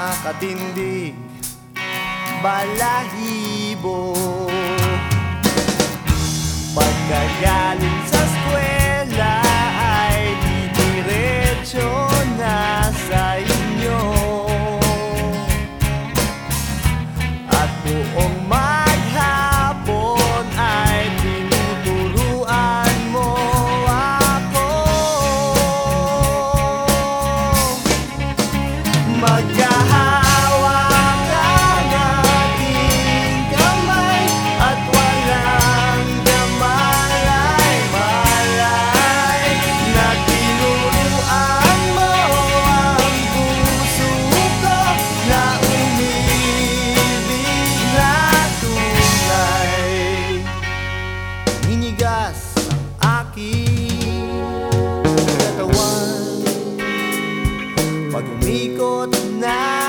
Nakakatindig, balahibo. Pagkagaling sa eskwela umikot na ang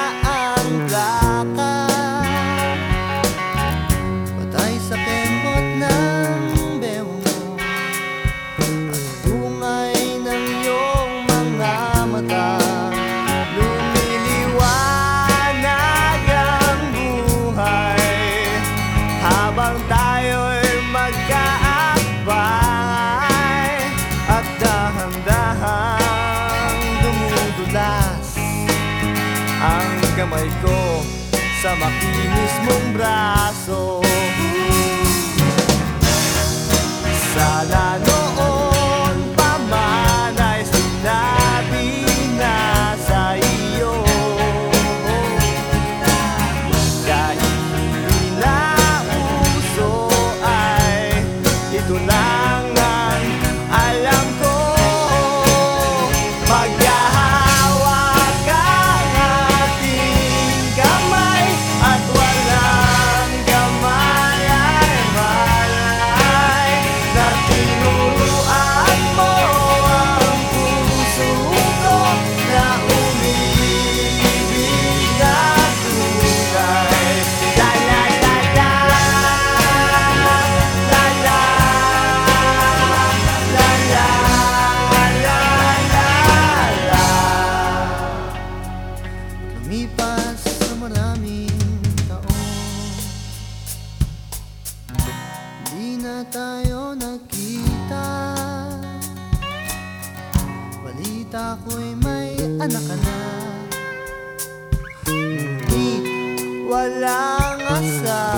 makinis mong braso Sana noon pa man ay sinabi na sa iyo na Balita ko'y may anak ka na. Ngunit walang asa